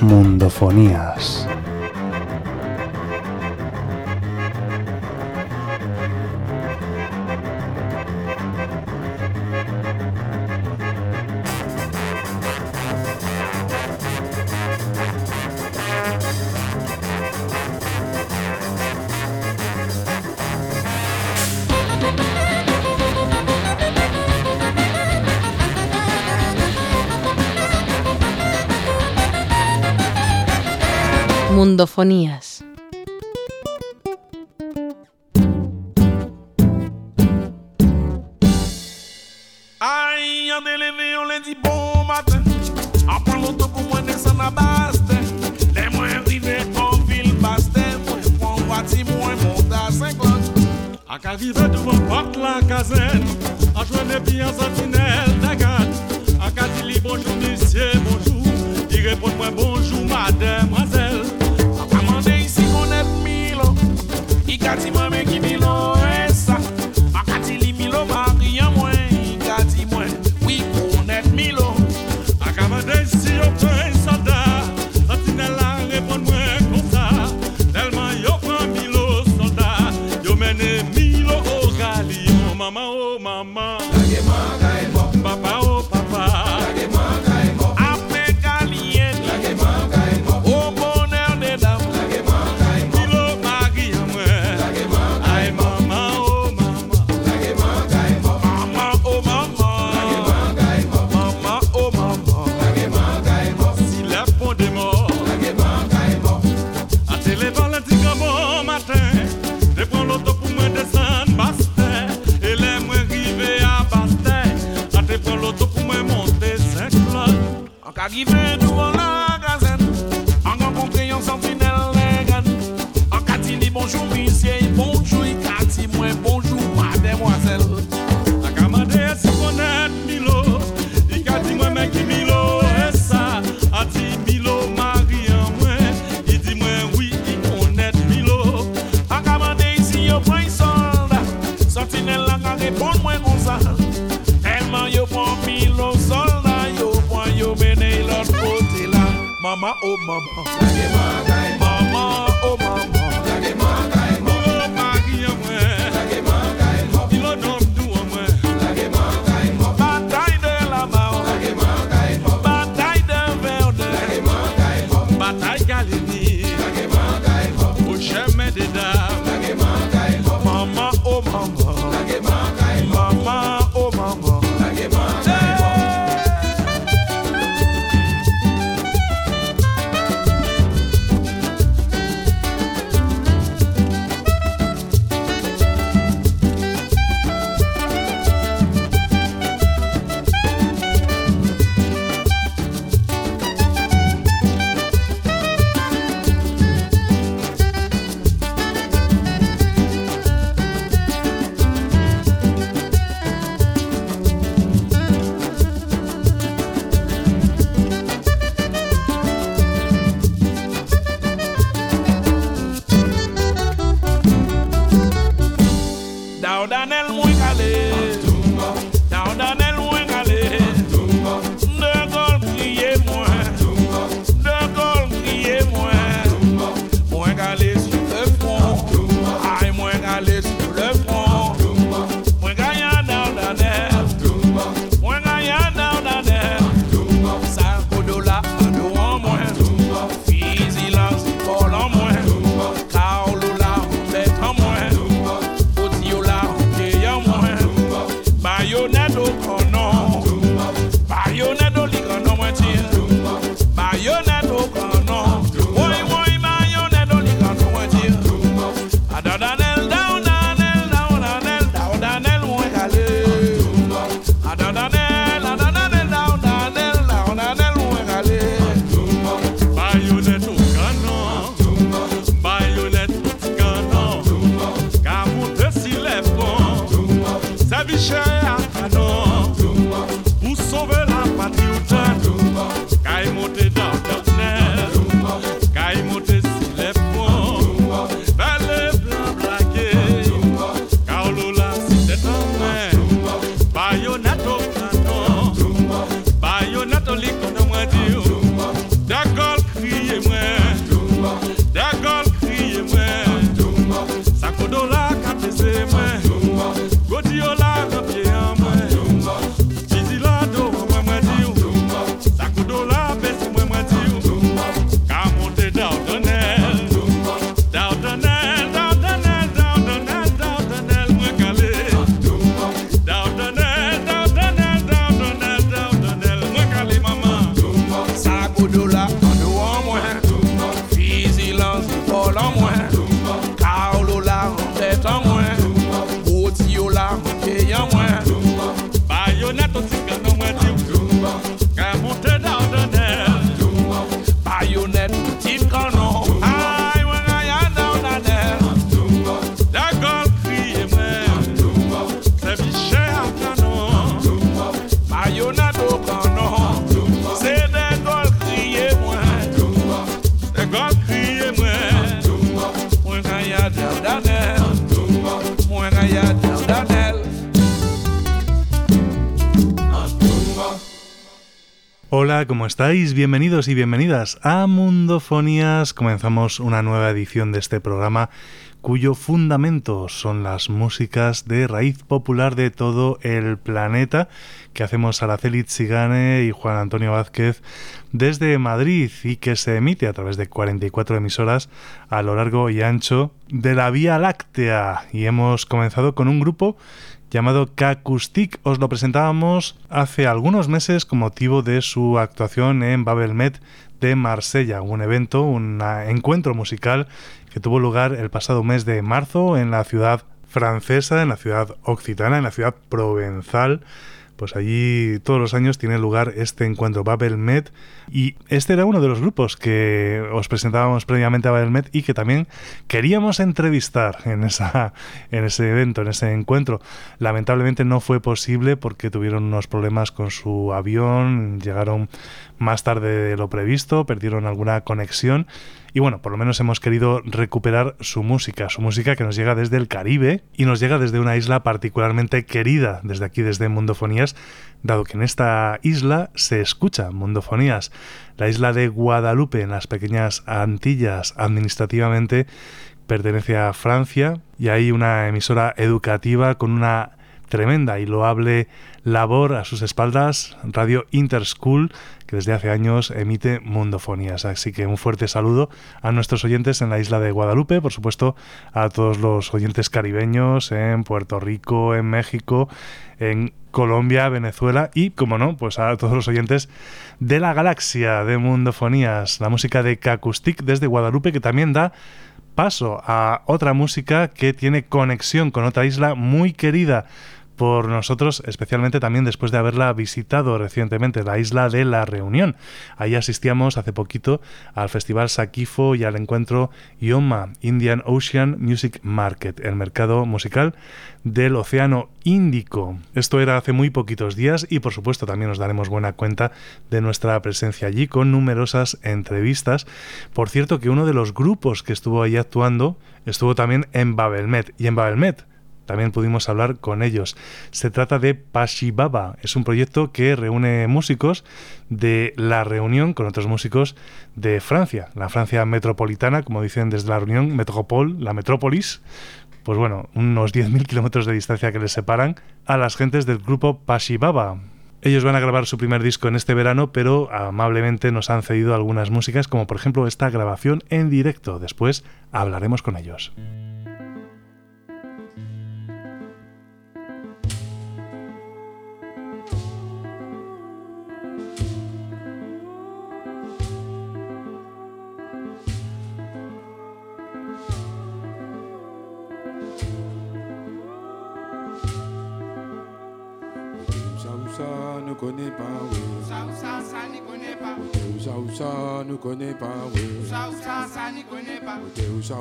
Mundofonías. Mundofonías. Mama Hola, ¿cómo estáis? Bienvenidos y bienvenidas a Mundofonías. Comenzamos una nueva edición de este programa cuyo fundamento son las músicas de raíz popular de todo el planeta que hacemos Araceli Tzigane y Juan Antonio Vázquez desde Madrid y que se emite a través de 44 emisoras a lo largo y ancho de la Vía Láctea. Y hemos comenzado con un grupo llamado Kakustik. Os lo presentábamos hace algunos meses con motivo de su actuación en Babelmet de Marsella, un evento, un encuentro musical que tuvo lugar el pasado mes de marzo en la ciudad francesa, en la ciudad occitana, en la ciudad provenzal pues allí todos los años tiene lugar este encuentro Babelmet y este era uno de los grupos que os presentábamos previamente a Babelmet y que también queríamos entrevistar en, esa, en ese evento, en ese encuentro. Lamentablemente no fue posible porque tuvieron unos problemas con su avión, llegaron más tarde de lo previsto, perdieron alguna conexión y bueno, por lo menos hemos querido recuperar su música, su música que nos llega desde el Caribe y nos llega desde una isla particularmente querida desde aquí, desde Mundofonías, dado que en esta isla se escucha Mundofonías. La isla de Guadalupe, en las pequeñas Antillas, administrativamente pertenece a Francia y hay una emisora educativa con una tremenda y loable labor a sus espaldas, Radio Interschool, que desde hace años emite Mundofonías. Así que un fuerte saludo a nuestros oyentes en la isla de Guadalupe, por supuesto a todos los oyentes caribeños en Puerto Rico, en México, en Colombia, Venezuela y, como no, pues a todos los oyentes de la galaxia de Mundofonías, la música de Kakustik desde Guadalupe que también da paso a otra música que tiene conexión con otra isla muy querida por nosotros, especialmente también después de haberla visitado recientemente, la isla de la Reunión. Ahí asistíamos hace poquito al Festival Sakifo y al encuentro IOMA, Indian Ocean Music Market, el mercado musical del Océano Índico. Esto era hace muy poquitos días y por supuesto también nos daremos buena cuenta de nuestra presencia allí con numerosas entrevistas. Por cierto que uno de los grupos que estuvo ahí actuando estuvo también en Babelmet y en Babelmet también pudimos hablar con ellos. Se trata de Pashibaba, es un proyecto que reúne músicos de la reunión con otros músicos de Francia, la Francia metropolitana, como dicen desde la reunión, Metropol, la metrópolis, pues bueno, unos 10.000 kilómetros de distancia que les separan a las gentes del grupo Pashibaba. Ellos van a grabar su primer disco en este verano, pero amablemente nos han cedido algunas músicas, como por ejemplo esta grabación en directo. Después hablaremos con ellos. Connaît pas, oui. ça ça n'y connaît pas. ça ne connaît pas, oui. ça ça n'y connaît pas. ça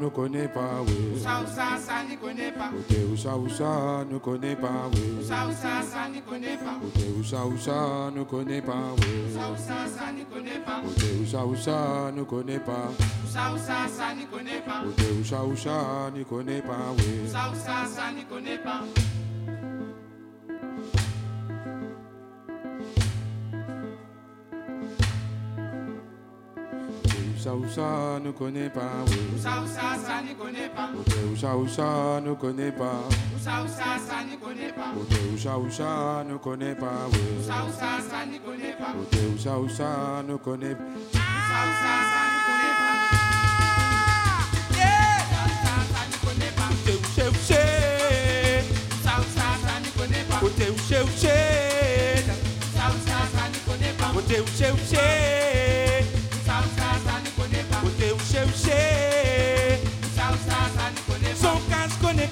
ne connaît pas, oui. ça ça n'y connaît pas. ça ne connaît pas, oui. ça ça n'y connaît pas. ça ne connaît pas, oui. ça n'y connaît pas. ça ne connaît pas. ça n'y connaît pas. ça n'y connaît pas, oui. ça n'y connaît pas. Ousha Ousha ne connaît pas. Ousha Ousha ça ne connaît pas. Ousha Ousha ne connaît pas. Ousha Ousha ça ne connaît pas. Ousha Ousha ne connaît pas. Ousha Ousha ça ne connaît pas. Ousha Ousha ne connaît pas. Ousha Ousha ça ne connaît pas. Yeah. Ousha Ousha ça ne connaît pas. Ousha Ousha ça ne connaît pas. Ousha Ousha ça ne connaît pas. Ousha Ousha ça ne connaît pas. Ousha Ousha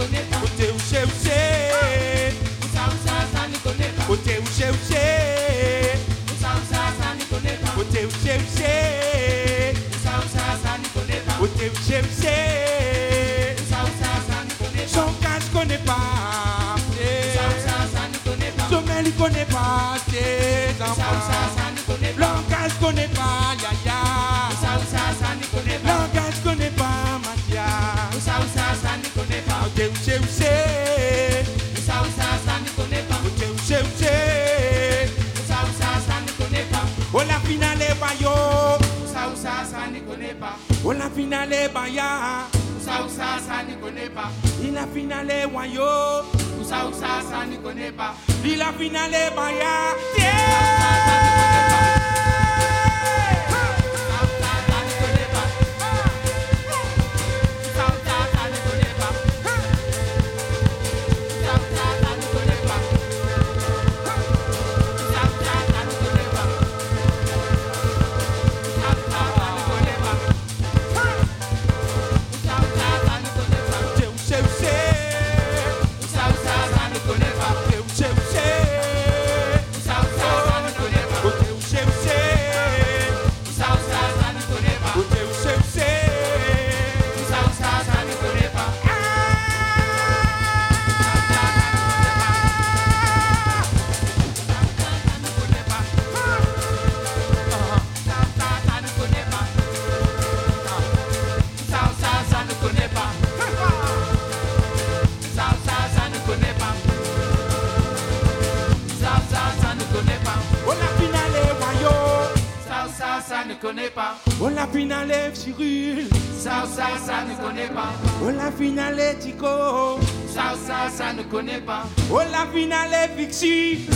connais pas. Côté ou chez ou ça je pas. Langage connais pas. Oh la finale baya. Ousa ousa ça n'y connaît pas. Il la finale wayo. Ousa ousa ça ça n'y connaît pas. Il la finale baya. Yeah. Dixie.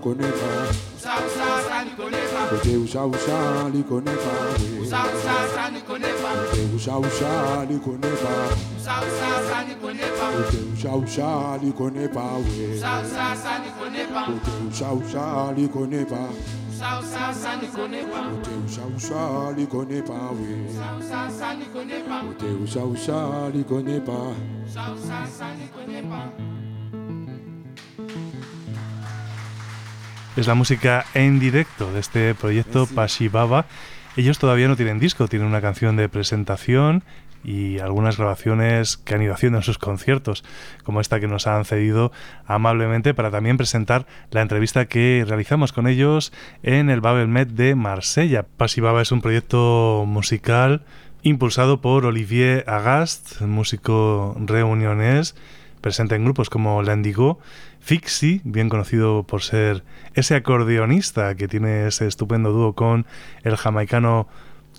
Connaît pas. Ça, ça, ça ne connaît pas. Côté Oucha Oucha, lui connaît pas, oui. Ça, ça, ne connaît pas. Côté Oucha Oucha, lui connaît pas. Ça, ça, ça ne connaît pas. Côté Oucha Oucha, lui connaît pas, oui. Ça, ça, ne connaît pas. Côté connaît pas. Ça, ne connaît pas. Côté. Ça, ne connaît pas. Côté connaît pas. Ça ne connaît pas. Es la música en directo de este proyecto Pashibaba. Ellos todavía no tienen disco, tienen una canción de presentación y algunas grabaciones que han ido haciendo en sus conciertos, como esta que nos han cedido amablemente para también presentar la entrevista que realizamos con ellos en el Babel Met de Marsella. Pasibaba es un proyecto musical impulsado por Olivier Agast, músico reunionés, presente en grupos como Landigo, Fixie, bien conocido por ser ese acordeonista que tiene ese estupendo dúo con el jamaicano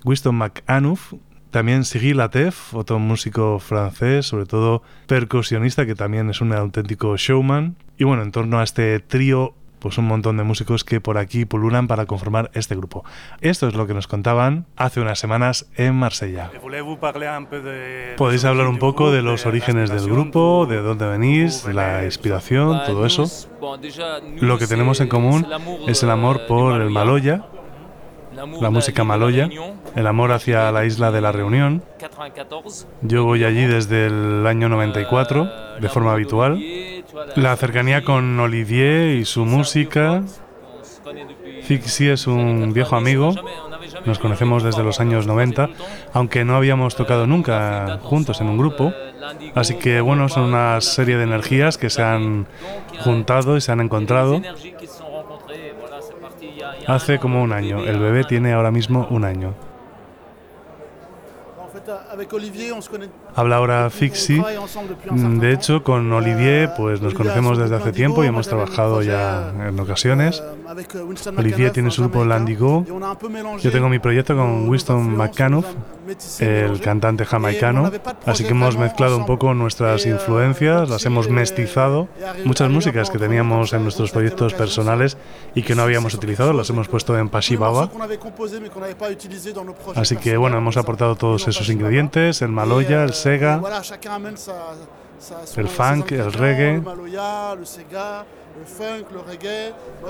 Winston McAnuff, también Sigil Latef, otro músico francés, sobre todo percusionista, que también es un auténtico showman. Y bueno, en torno a este trío, pues un montón de músicos que por aquí pululan para conformar este grupo. Esto es lo que nos contaban hace unas semanas en Marsella. Podéis hablar un poco de los orígenes del grupo, de dónde venís, de la inspiración, todo eso. Lo que tenemos en común es el amor por el Maloya, la música maloya, el amor hacia la isla de la Reunión. Yo voy allí desde el año 94, de forma habitual. La cercanía con Olivier y su música, Fixie es un viejo amigo, nos conocemos desde los años 90, aunque no habíamos tocado nunca juntos en un grupo. Así que bueno, son una serie de energías que se han juntado y se han encontrado hace como un año. El bebé tiene ahora mismo un año. Habla ahora Fixie. Mm, De hecho, con Olivier pues nos conocemos desde hace tiempo y hemos trabajado ya en ocasiones. Olivier tiene su grupo Landigo. Yo tengo mi proyecto con Winston McCanuff, el cantante jamaicano. Así que hemos mezclado un poco nuestras influencias, las hemos mestizado. Muchas músicas que teníamos en nuestros proyectos personales y que no habíamos utilizado, las hemos puesto en Pashibaba. Así que bueno, hemos aportado todos esos ingredientes, el maloya, el sega, el funk, el reggae.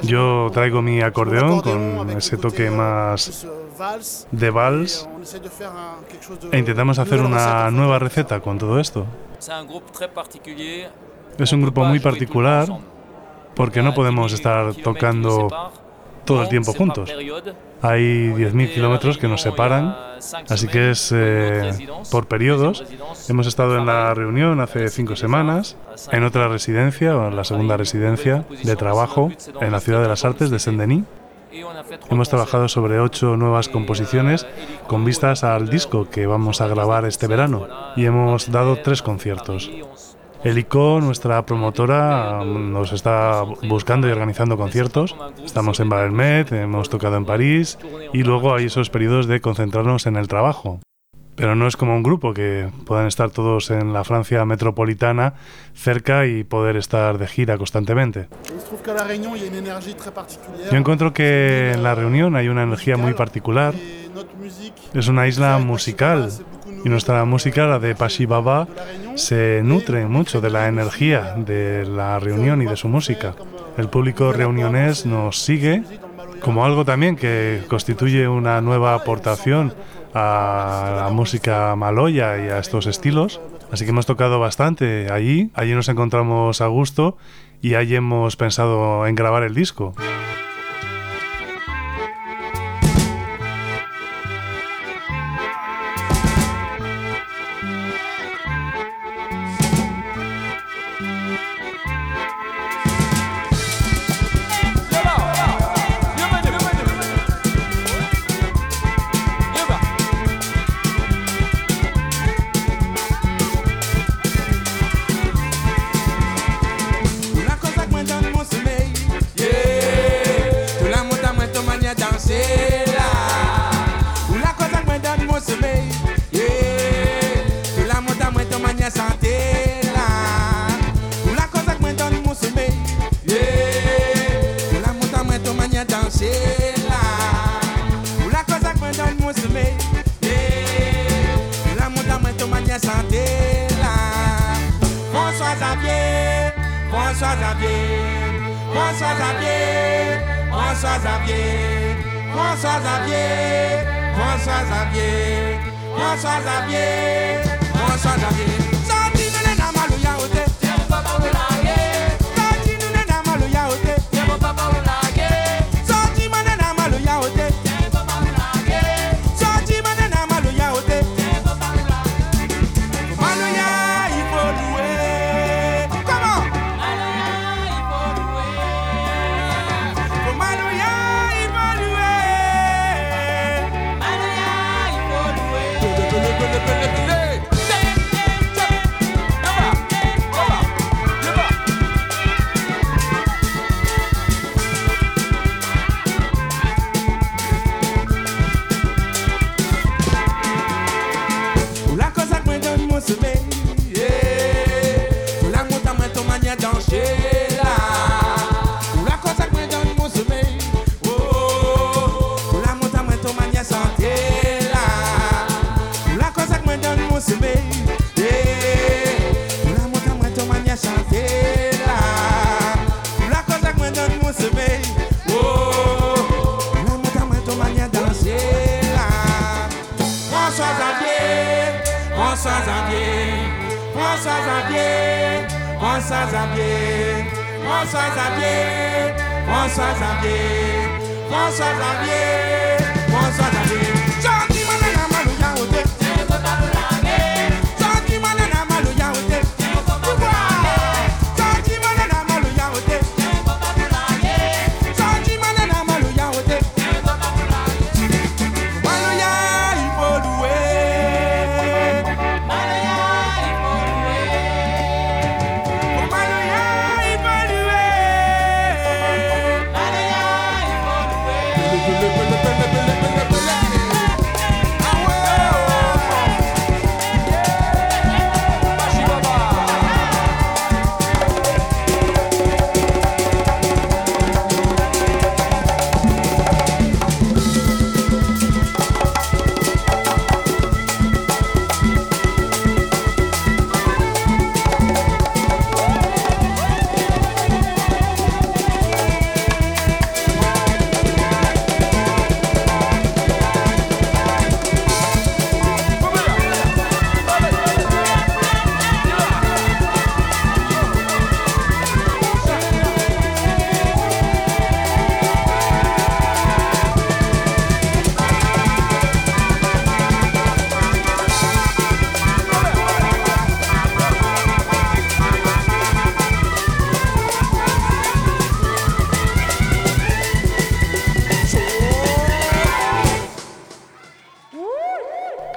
Yo traigo mi acordeón con ese toque más de vals. e intentamos hacer una nueva receta con todo esto. Es un grupo muy particular porque no podemos estar tocando todo el tiempo juntos. Hay 10.000 kilómetros que nos separan, así que es eh, por periodos. Hemos estado en la reunión hace cinco semanas, en otra residencia, o en la segunda residencia de trabajo, en la Ciudad de las Artes de Saint-Denis. Hemos trabajado sobre ocho nuevas composiciones con vistas al disco que vamos a grabar este verano y hemos dado tres conciertos. El ICO, nuestra promotora, nos está buscando y organizando conciertos. Estamos en Valmet, hemos tocado en París y luego hay esos periodos de concentrarnos en el trabajo. Pero no es como un grupo que puedan estar todos en la Francia metropolitana cerca y poder estar de gira constantemente. Yo encuentro que en la reunión hay una energía muy particular. Es una isla musical y nuestra música, la de Pashi Baba, se nutre mucho de la energía de la reunión y de su música. El público reunionés nos sigue como algo también que constituye una nueva aportación a la música maloya y a estos estilos. Así que hemos tocado bastante allí, allí nos encontramos a gusto y allí hemos pensado en grabar el disco.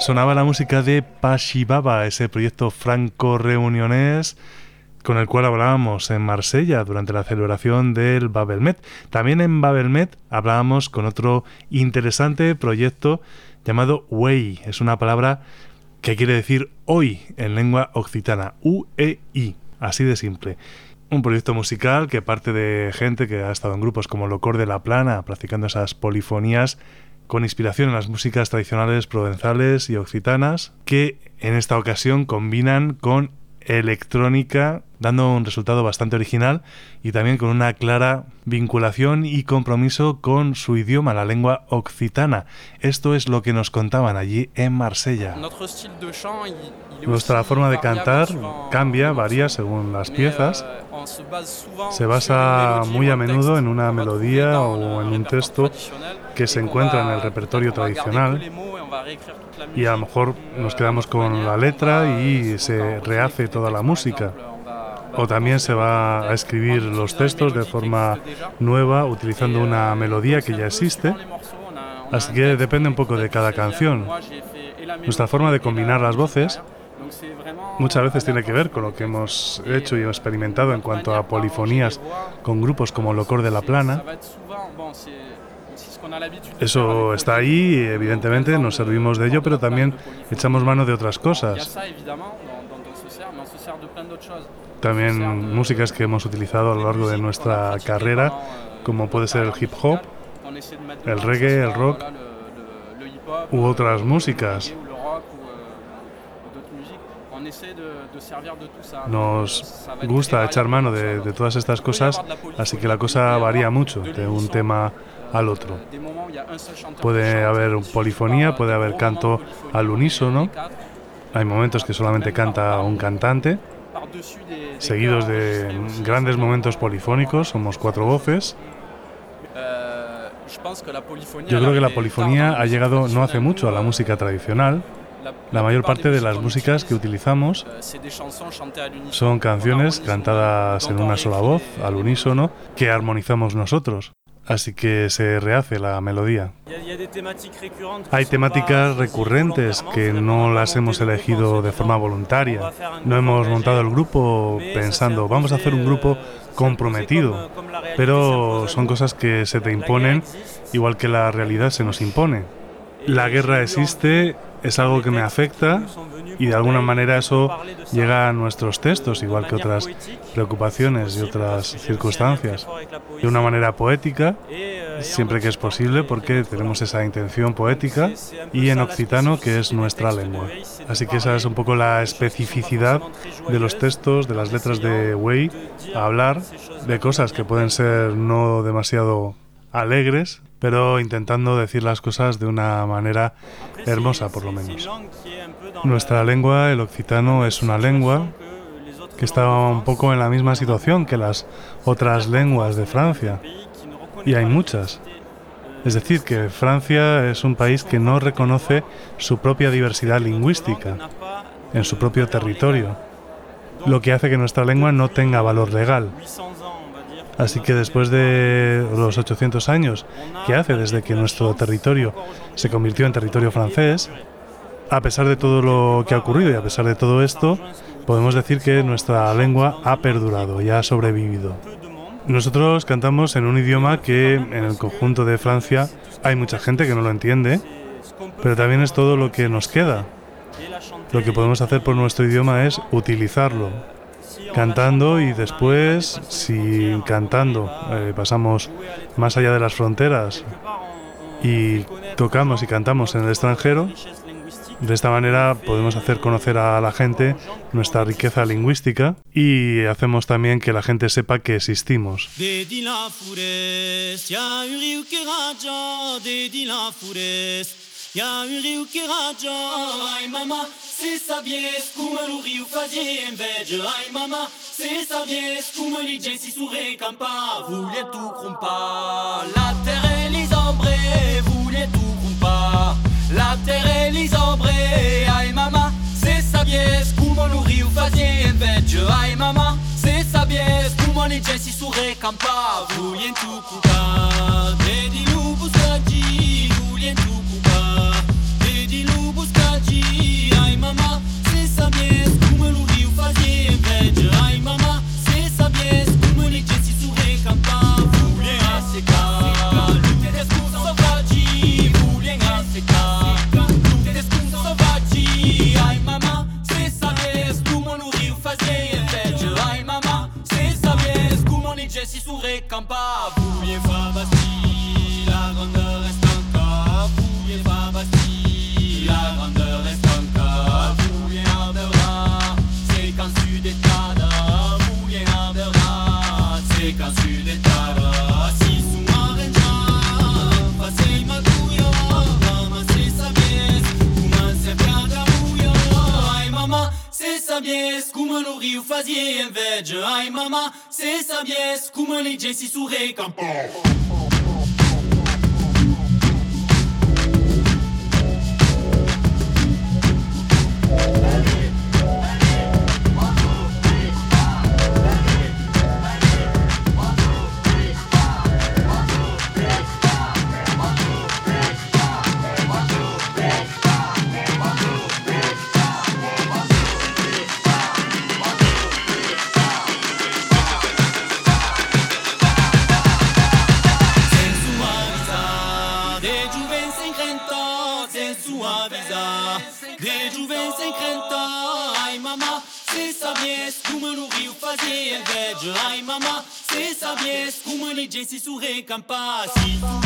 Sonaba la música de Pashibaba, ese proyecto franco-reunionés con el cual hablábamos en Marsella durante la celebración del Babelmet. También en Babelmet hablábamos con otro interesante proyecto llamado Wei. Es una palabra que quiere decir hoy en lengua occitana. U-E-I. Así de simple. Un proyecto musical que parte de gente que ha estado en grupos como Locor de la Plana, practicando esas polifonías con inspiración en las músicas tradicionales provenzales y occitanas, que en esta ocasión combinan con electrónica, dando un resultado bastante original y también con una clara vinculación y compromiso con su idioma, la lengua occitana. Esto es lo que nos contaban allí en Marsella. Nuestra forma de cantar cambia, varía según las piezas. Se basa muy a menudo en una melodía o en un texto que se encuentra en el repertorio tradicional y a lo mejor nos quedamos con la letra y se rehace toda la música. O también se va a escribir los textos de forma nueva utilizando una melodía que ya existe. Así que depende un poco de cada canción. Nuestra forma de combinar las voces muchas veces tiene que ver con lo que hemos hecho y experimentado en cuanto a polifonías con grupos como Locor de la Plana. Eso está ahí, evidentemente, nos servimos de ello, pero también echamos mano de otras cosas. También músicas que hemos utilizado a lo largo de nuestra carrera, como puede ser el hip hop, el reggae, el rock u otras músicas. Nos gusta echar mano de, de todas estas cosas, así que la cosa varía mucho de un tema al otro. Puede haber polifonía, puede haber canto al unísono. Hay momentos que solamente canta un cantante, seguidos de grandes momentos polifónicos, somos cuatro voces. Yo creo que la polifonía ha llegado no hace mucho a la música tradicional. La mayor parte de las músicas que utilizamos son canciones cantadas en una sola voz, al unísono, que armonizamos nosotros. Así que se rehace la melodía. Hay temáticas recurrentes que no las hemos elegido de forma voluntaria. No hemos montado el grupo pensando, vamos a hacer un grupo comprometido. Pero son cosas que se te imponen igual que la realidad se nos impone. La guerra existe, es algo que me afecta y de alguna manera eso llega a nuestros textos, igual que otras preocupaciones y otras circunstancias. De una manera poética, siempre que es posible, porque tenemos esa intención poética, y en occitano, que es nuestra lengua. Así que esa es un poco la especificidad de los textos, de las letras de Wei, a hablar de cosas que pueden ser no demasiado alegres, pero intentando decir las cosas de una manera hermosa, por lo menos. Nuestra lengua, el occitano, es una lengua que está un poco en la misma situación que las otras lenguas de Francia. Y hay muchas. Es decir, que Francia es un país que no reconoce su propia diversidad lingüística en su propio territorio, lo que hace que nuestra lengua no tenga valor legal. Así que después de los 800 años que hace desde que nuestro territorio se convirtió en territorio francés, a pesar de todo lo que ha ocurrido y a pesar de todo esto, podemos decir que nuestra lengua ha perdurado y ha sobrevivido. Nosotros cantamos en un idioma que en el conjunto de Francia hay mucha gente que no lo entiende, pero también es todo lo que nos queda. Lo que podemos hacer por nuestro idioma es utilizarlo, cantando y después, si cantando. Eh, pasamos más allá de las fronteras y tocamos y cantamos en el extranjero, de esta manera podemos hacer conocer a la gente nuestra riqueza lingüística y hacemos también que la gente sepa que existimos. yauri ukirajo ai mama sisabies kumaluri ufazie inveje ai mama sisabies kumalije sisure kampa voulez tout crompa la terre et les embrés voulez tout la terre et les ai mama sisabies kumaluri ufazie inveje ai mama sisabies kumalije sisure kampa voulez tout crompa dedi lubusaji su Je Aïe, maman, c'est sa pièce. Comment les gens s'y sourient comme pauvres. Su recampar. Si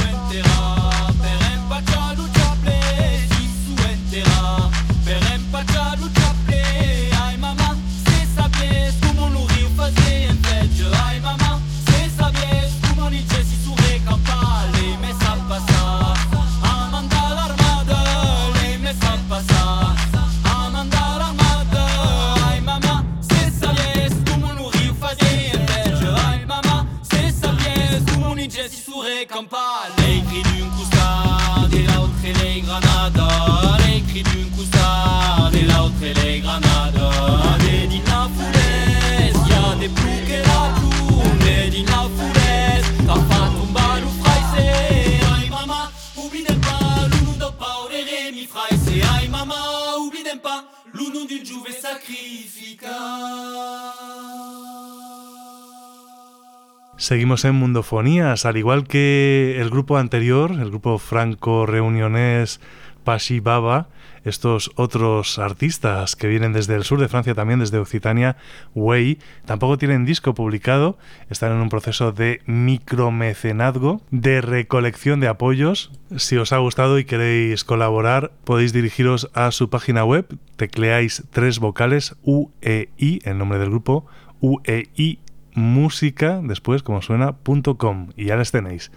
Seguimos en Mundofonías, al igual que el grupo anterior, el grupo franco-reunionés Pashi Baba, estos otros artistas que vienen desde el sur de Francia, también desde Occitania, Way, tampoco tienen disco publicado, están en un proceso de micromecenazgo, de recolección de apoyos. Si os ha gustado y queréis colaborar, podéis dirigiros a su página web, tecleáis tres vocales UEI, el nombre del grupo, UEI música, después como suena, .com y ya les tenéis.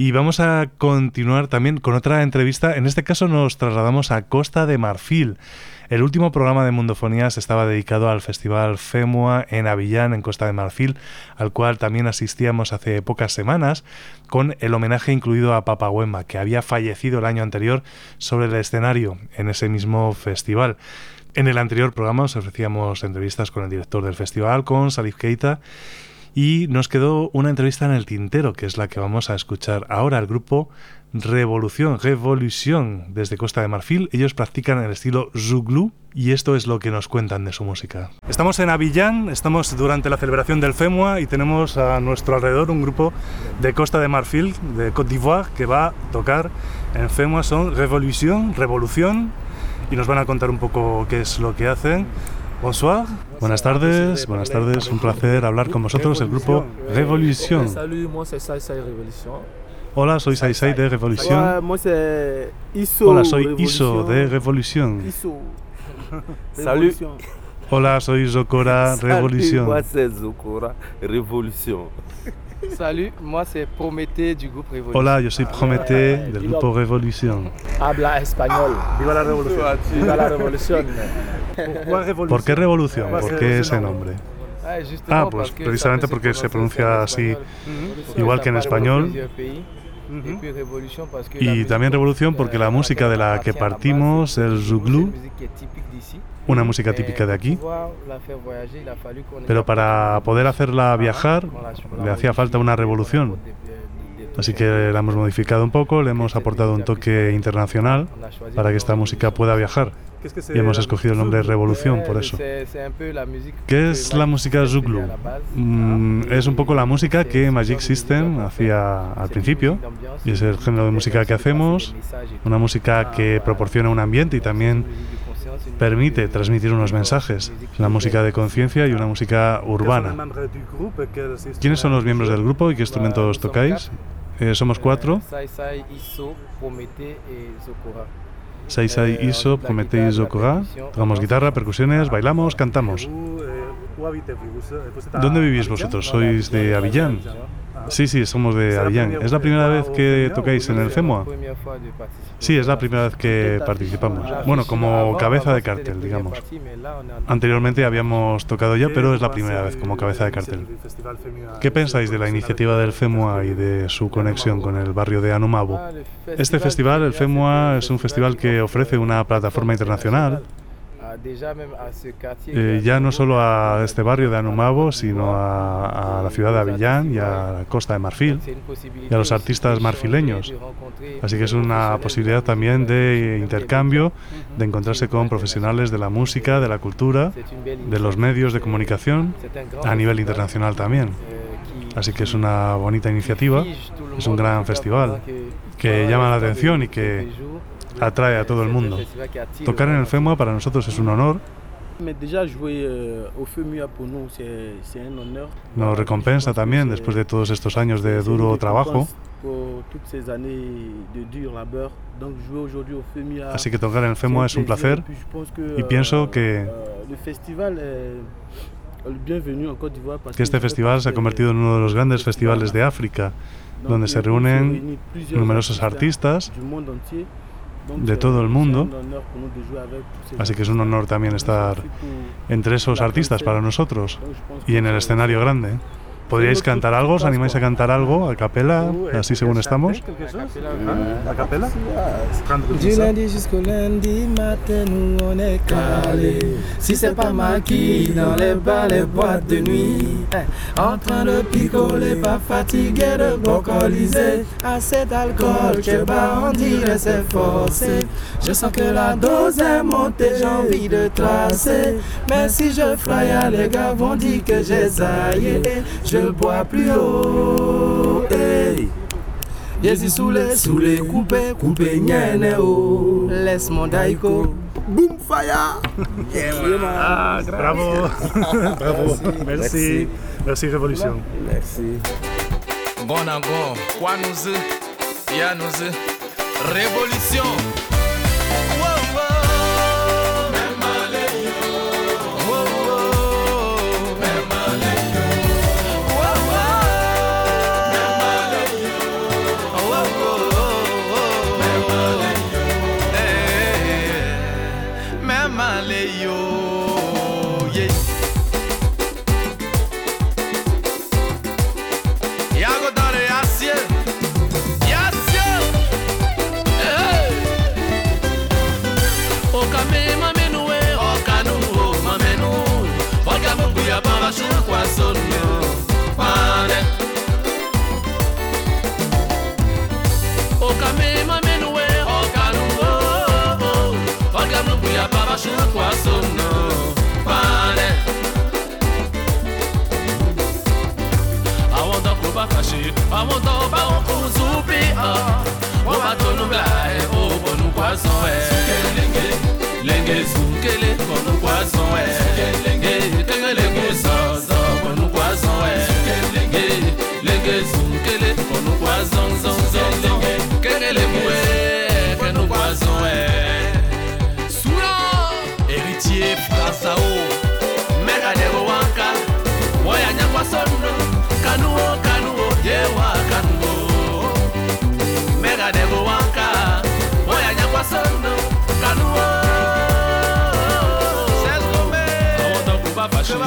Y vamos a continuar también con otra entrevista. En este caso nos trasladamos a Costa de Marfil. El último programa de Mundofonías estaba dedicado al Festival FEMUA en Avillán, en Costa de Marfil, al cual también asistíamos hace pocas semanas, con el homenaje incluido a Papahuema, que había fallecido el año anterior sobre el escenario en ese mismo festival. En el anterior programa os ofrecíamos entrevistas con el director del festival, con Salif Keita, y nos quedó una entrevista en el tintero, que es la que vamos a escuchar ahora. El grupo Revolución, Revolución, desde Costa de Marfil. Ellos practican el estilo Zouglou y esto es lo que nos cuentan de su música. Estamos en Avillán, estamos durante la celebración del FEMUA y tenemos a nuestro alrededor un grupo de Costa de Marfil, de Côte d'Ivoire, que va a tocar en FEMUA. Son Revolución, Revolución, y nos van a contar un poco qué es lo que hacen. Bonsoir. Buenas tardes, buenas tardes. Un placer hablar con vosotros, el grupo Revolución. Hola, soy Sai Sai de Revolución. Hola, soy Révolution. Iso de Revolución. Hola, soy Zokora Revolución. Salut, moi c'est Prométhée du groupe Révolution. Hola, yo soy Promete del grupo Revolución. Habla español. Viva la revolución. Viva la revolución. ¿Por qué revolución? ¿Por qué ese nombre? Ah, Ah, pues precisamente porque se pronuncia así, igual que en español. Y también revolución porque la música de la que partimos, el Zouglou, una música típica de aquí, pero para poder hacerla viajar le hacía falta una revolución. Así que la hemos modificado un poco, le hemos aportado un toque internacional para que esta música pueda viajar. Y hemos escogido el nombre Revolución por eso. ¿Qué es la música Zouglou? Mm, Ah. es un poco la música que Magic System hacía al principio y es el género de música que hacemos, una música que proporciona un ambiente y también permite transmitir unos mensajes, la música de conciencia y una música urbana. ¿Quiénes son los miembros del grupo y qué instrumentos tocáis? Eh, somos cuatro, Sai Sai, Iso, Prométhée et Zokora. Sai Sai, Iso, Prometei y Zokora. Tocamos guitarra, percusiones, bailamos, cantamos. ¿Dónde vivís vosotros? ¿Sois de Avillán? Sí, sí, somos de Avillán. ¿Es la primera vez que tocáis en el participer. Sí, es la primera vez que participamos. Bueno, como cabeza de cartel, digamos. Anteriormente habíamos tocado ya, pero es la primera vez como cabeza de cartel. ¿Qué pensáis de la iniciativa del FEMUA y de su conexión con el barrio de Anumabo? Este festival, el FEMUA, es un festival que ofrece una plataforma internacional, eh, ya no solo a este barrio de Anumabo, sino a, a la ciudad de Avillán y a la Costa de Marfil. y a los artistas marfileños. Así que es una posibilidad también de intercambio, de encontrarse con profesionales de la música, de la cultura, de los medios de comunicación, a nivel internacional también. Así que es una bonita iniciativa, es un gran festival que llama la atención y que atrae a todo el mundo. Tocar en el FEMUA para nosotros es un honor, honneur. nos recompensa también después de todos estos años de duro trabajo. Así que tocar en el FEMUA es un placer que, y pienso que- euh, parce que este festival se ha convertido en uno de los grandes festivales de África, donde euh, se reúnen numerosos artistas de todo el mundo. Así que es un honor también estar entre esos artistas para nosotros y en el escenario grande. ¿Podríais cantar algo? ¿Os animáis a cantar algo? A capela, así según estamos? ¿A capela? Du lundi jusqu'au lundi matin, nous on est calé. Si c'est pas maquis dans les bars, les boîtes de nuit. Eh, En train de picoler, pas fatigué de vocaliser. Assez d'alcool, que bas, on dirait c'est forcé. Je sens que la dose est montée, j'ai envie de tracer. Mais si je fly, les gars vont dire que j'ai zaillé. Je bois plus haut. Hey. Les, sous les coupés, coupés, nyene oh. Laisse mon daiko. Boom fire! Ah, bravo, bravo, merci, merci Révolution. Merci. Gonagon, quoi nous ya nous révolution.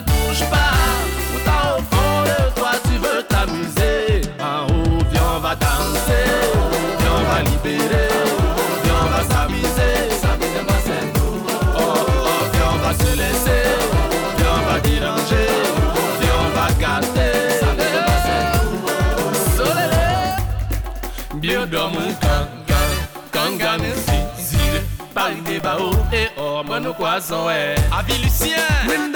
te touche pas. Autant au fond de toi, tu veux t'amuser. En haut, viens, on va danser. Viens, on va libérer. Viens, on va s'amuser. Oh, oh, oh, viens, on va se laisser. Viens, on va déranger. Viens, on va gâter. Bien dans mon kangan, kangan si, si, parle des baos et oh, mon croissant, ouais. Avis Lucien!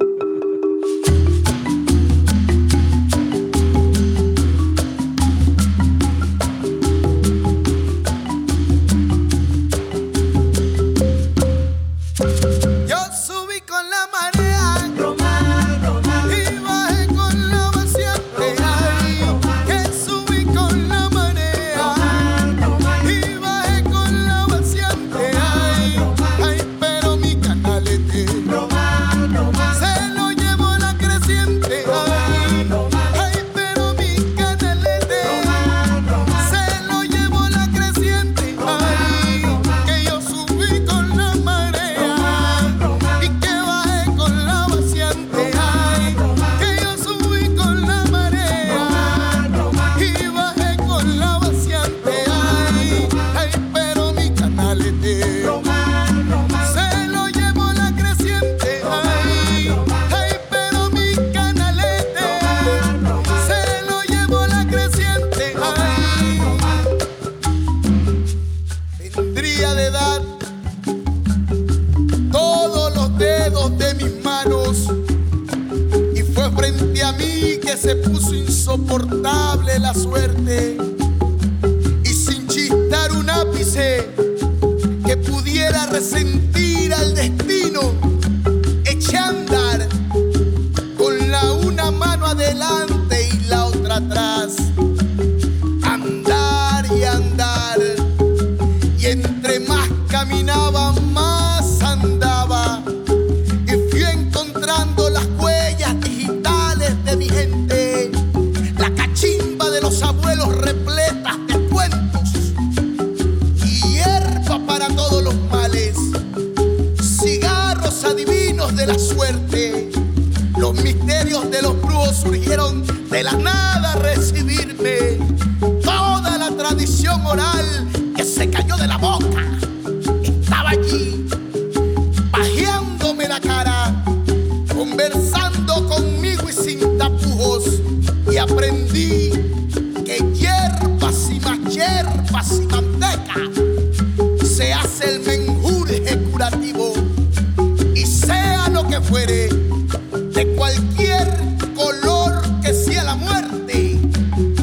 de cualquier color que sea la muerte,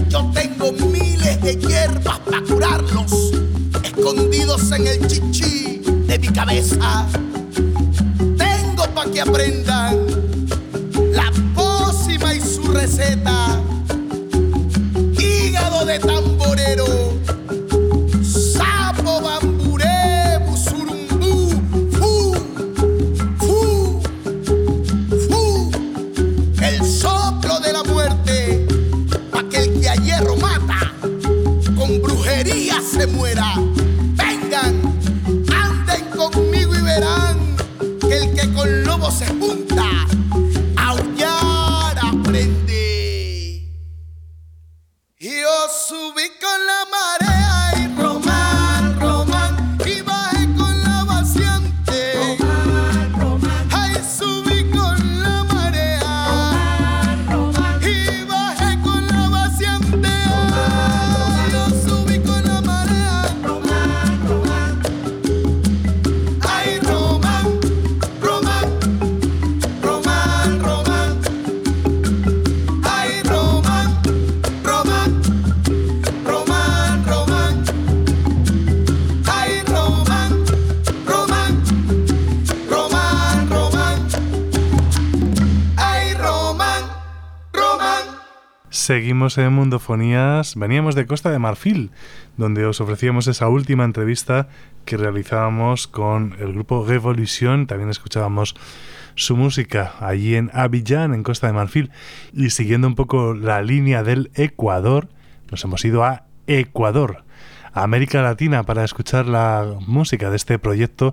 yo tengo miles de hierbas para curarlos, escondidos en el chichi de mi cabeza. Tengo para que aprendan la pócima y su receta. Seguimos en Mundofonías. Veníamos de Costa de Marfil, donde os ofrecíamos esa última entrevista que realizábamos con el grupo Revolution. También escuchábamos su música allí en Abidjan, en Costa de Marfil. Y siguiendo un poco la línea del Ecuador, nos hemos ido a Ecuador, a América Latina, para escuchar la música de este proyecto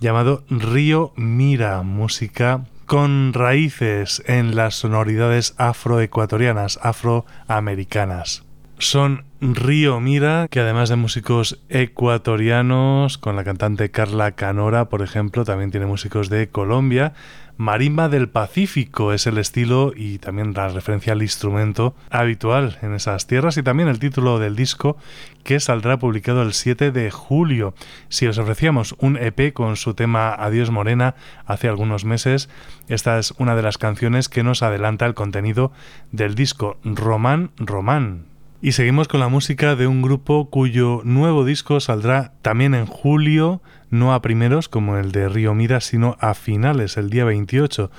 llamado Río Mira, música con raíces en las sonoridades afroecuatorianas, afroamericanas. Son Río Mira, que además de músicos ecuatorianos, con la cantante Carla Canora, por ejemplo, también tiene músicos de Colombia. Marimba del Pacífico es el estilo y también la referencia al instrumento habitual en esas tierras y también el título del disco que saldrá publicado el 7 de julio. Si os ofrecíamos un EP con su tema Adiós Morena hace algunos meses, esta es una de las canciones que nos adelanta el contenido del disco Román Román. Y seguimos con la música de un grupo cuyo nuevo disco saldrá también en julio, no a primeros como el de Río Mira, sino a finales, el día 28.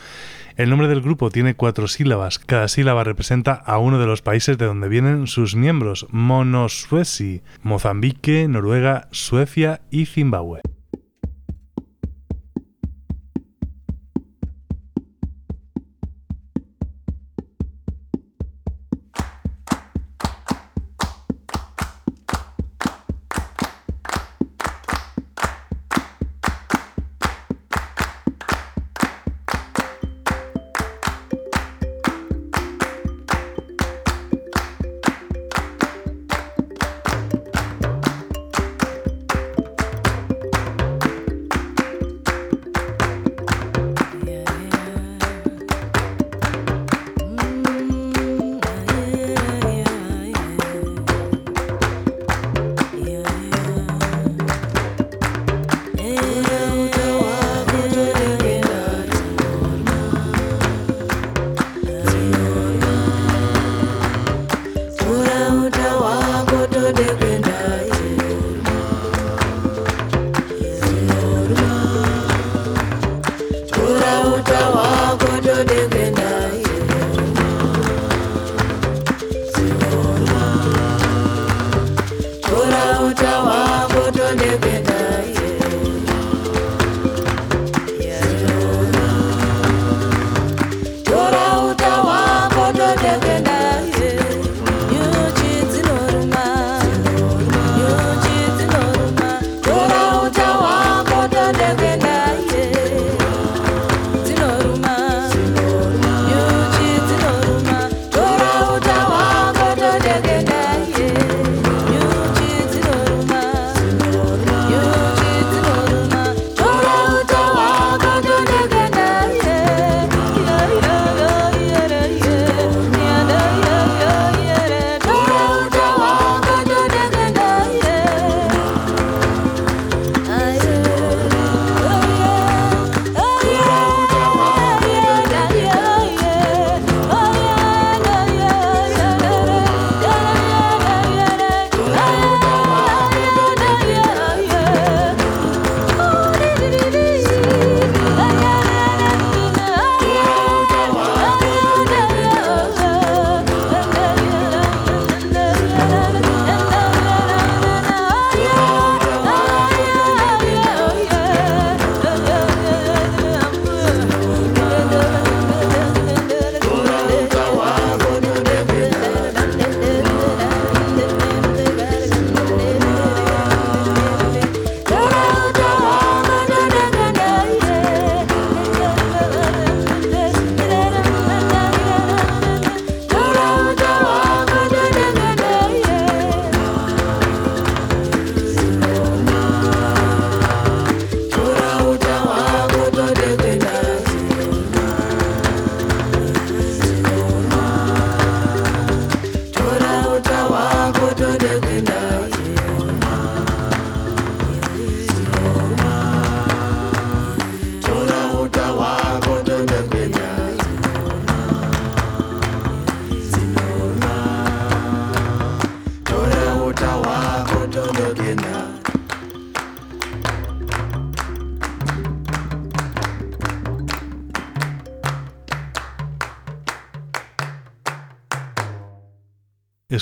El nombre del grupo tiene cuatro sílabas. Cada sílaba representa a uno de los países de donde vienen sus miembros, Monosuesi, Mozambique, Noruega, Suecia y Zimbabue.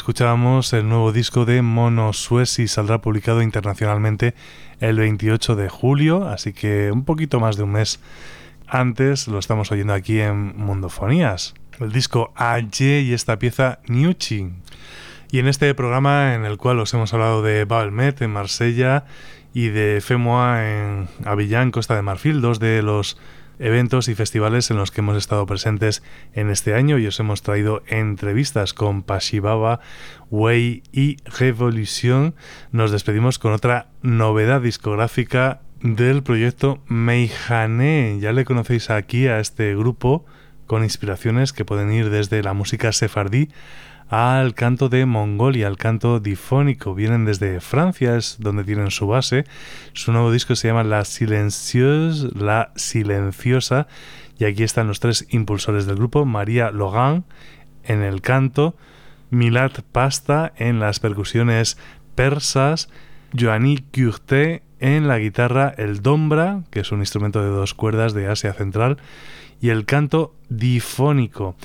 Escuchábamos el nuevo disco de Mono Suesi, saldrá publicado internacionalmente el 28 de julio, así que un poquito más de un mes antes lo estamos oyendo aquí en Mundofonías. El disco Aye y esta pieza Niuchi. Y en este programa en el cual os hemos hablado de Balmet en Marsella y de Femoa en Avillán, Costa de Marfil, dos de los eventos y festivales en los que hemos estado presentes en este año y os hemos traído entrevistas con Pashibaba, Way y Revolution. Nos despedimos con otra novedad discográfica del proyecto Meijane. Ya le conocéis aquí a este grupo con inspiraciones que pueden ir desde la música sefardí al canto de Mongolia, al canto difónico. Vienen desde Francia, es donde tienen su base. Su nuevo disco se llama La Silencieuse, La Silenciosa. Y aquí están los tres impulsores del grupo, María Logan en el canto, Milat Pasta en las percusiones persas, Joanny Curté en la guitarra, el dombra, que es un instrumento de dos cuerdas de Asia Central, y el canto difónico.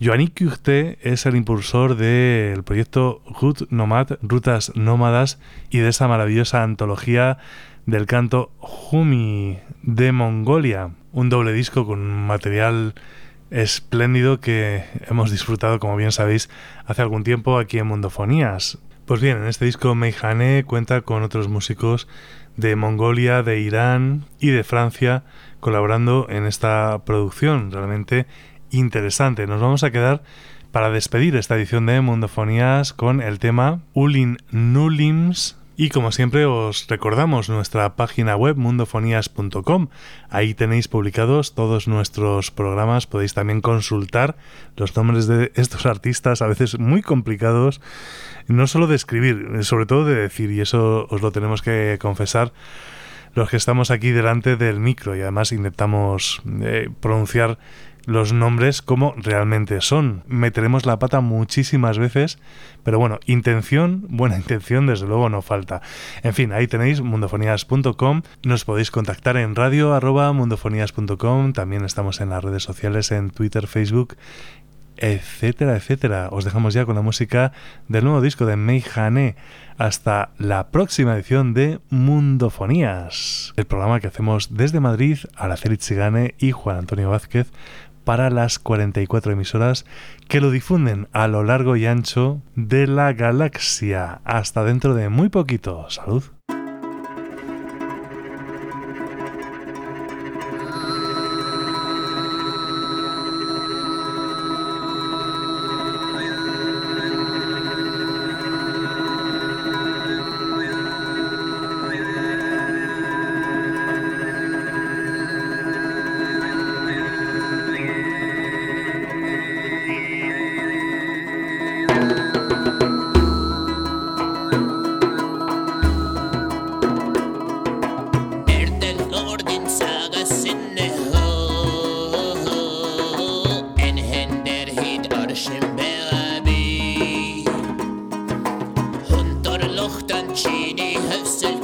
Joanny Curté es el impulsor del proyecto Route Nomad, Rutas Nómadas, y de esa maravillosa antología del canto Humi de Mongolia, un doble disco con material espléndido que hemos disfrutado, como bien sabéis, hace algún tiempo aquí en Mundofonías. Pues bien, en este disco Meijane cuenta con otros músicos de Mongolia, de Irán y de Francia colaborando en esta producción realmente interesante. Nos vamos a quedar para despedir esta edición de Mundofonías con el tema Ulin Nulims y como siempre os recordamos nuestra página web mundofonías.com. Ahí tenéis publicados todos nuestros programas. Podéis también consultar los nombres de estos artistas, a veces muy complicados, no solo de escribir, sobre todo de decir, y eso os lo tenemos que confesar los que estamos aquí delante del micro y además intentamos eh, pronunciar los nombres como realmente son. Meteremos la pata muchísimas veces, pero bueno, intención, buena intención desde luego no falta. En fin, ahí tenéis mundofonías.com, nos podéis contactar en radio arroba mundofonías.com, también estamos en las redes sociales en Twitter, Facebook etcétera, etcétera. Os dejamos ya con la música del nuevo disco de Mei Hane. Hasta la próxima edición de Mundofonías, el programa que hacemos desde Madrid, Araceli Chigane y Juan Antonio Vázquez para las 44 emisoras que lo difunden a lo largo y ancho de la galaxia. Hasta dentro de muy poquito. Salud. أختن شيني هفسل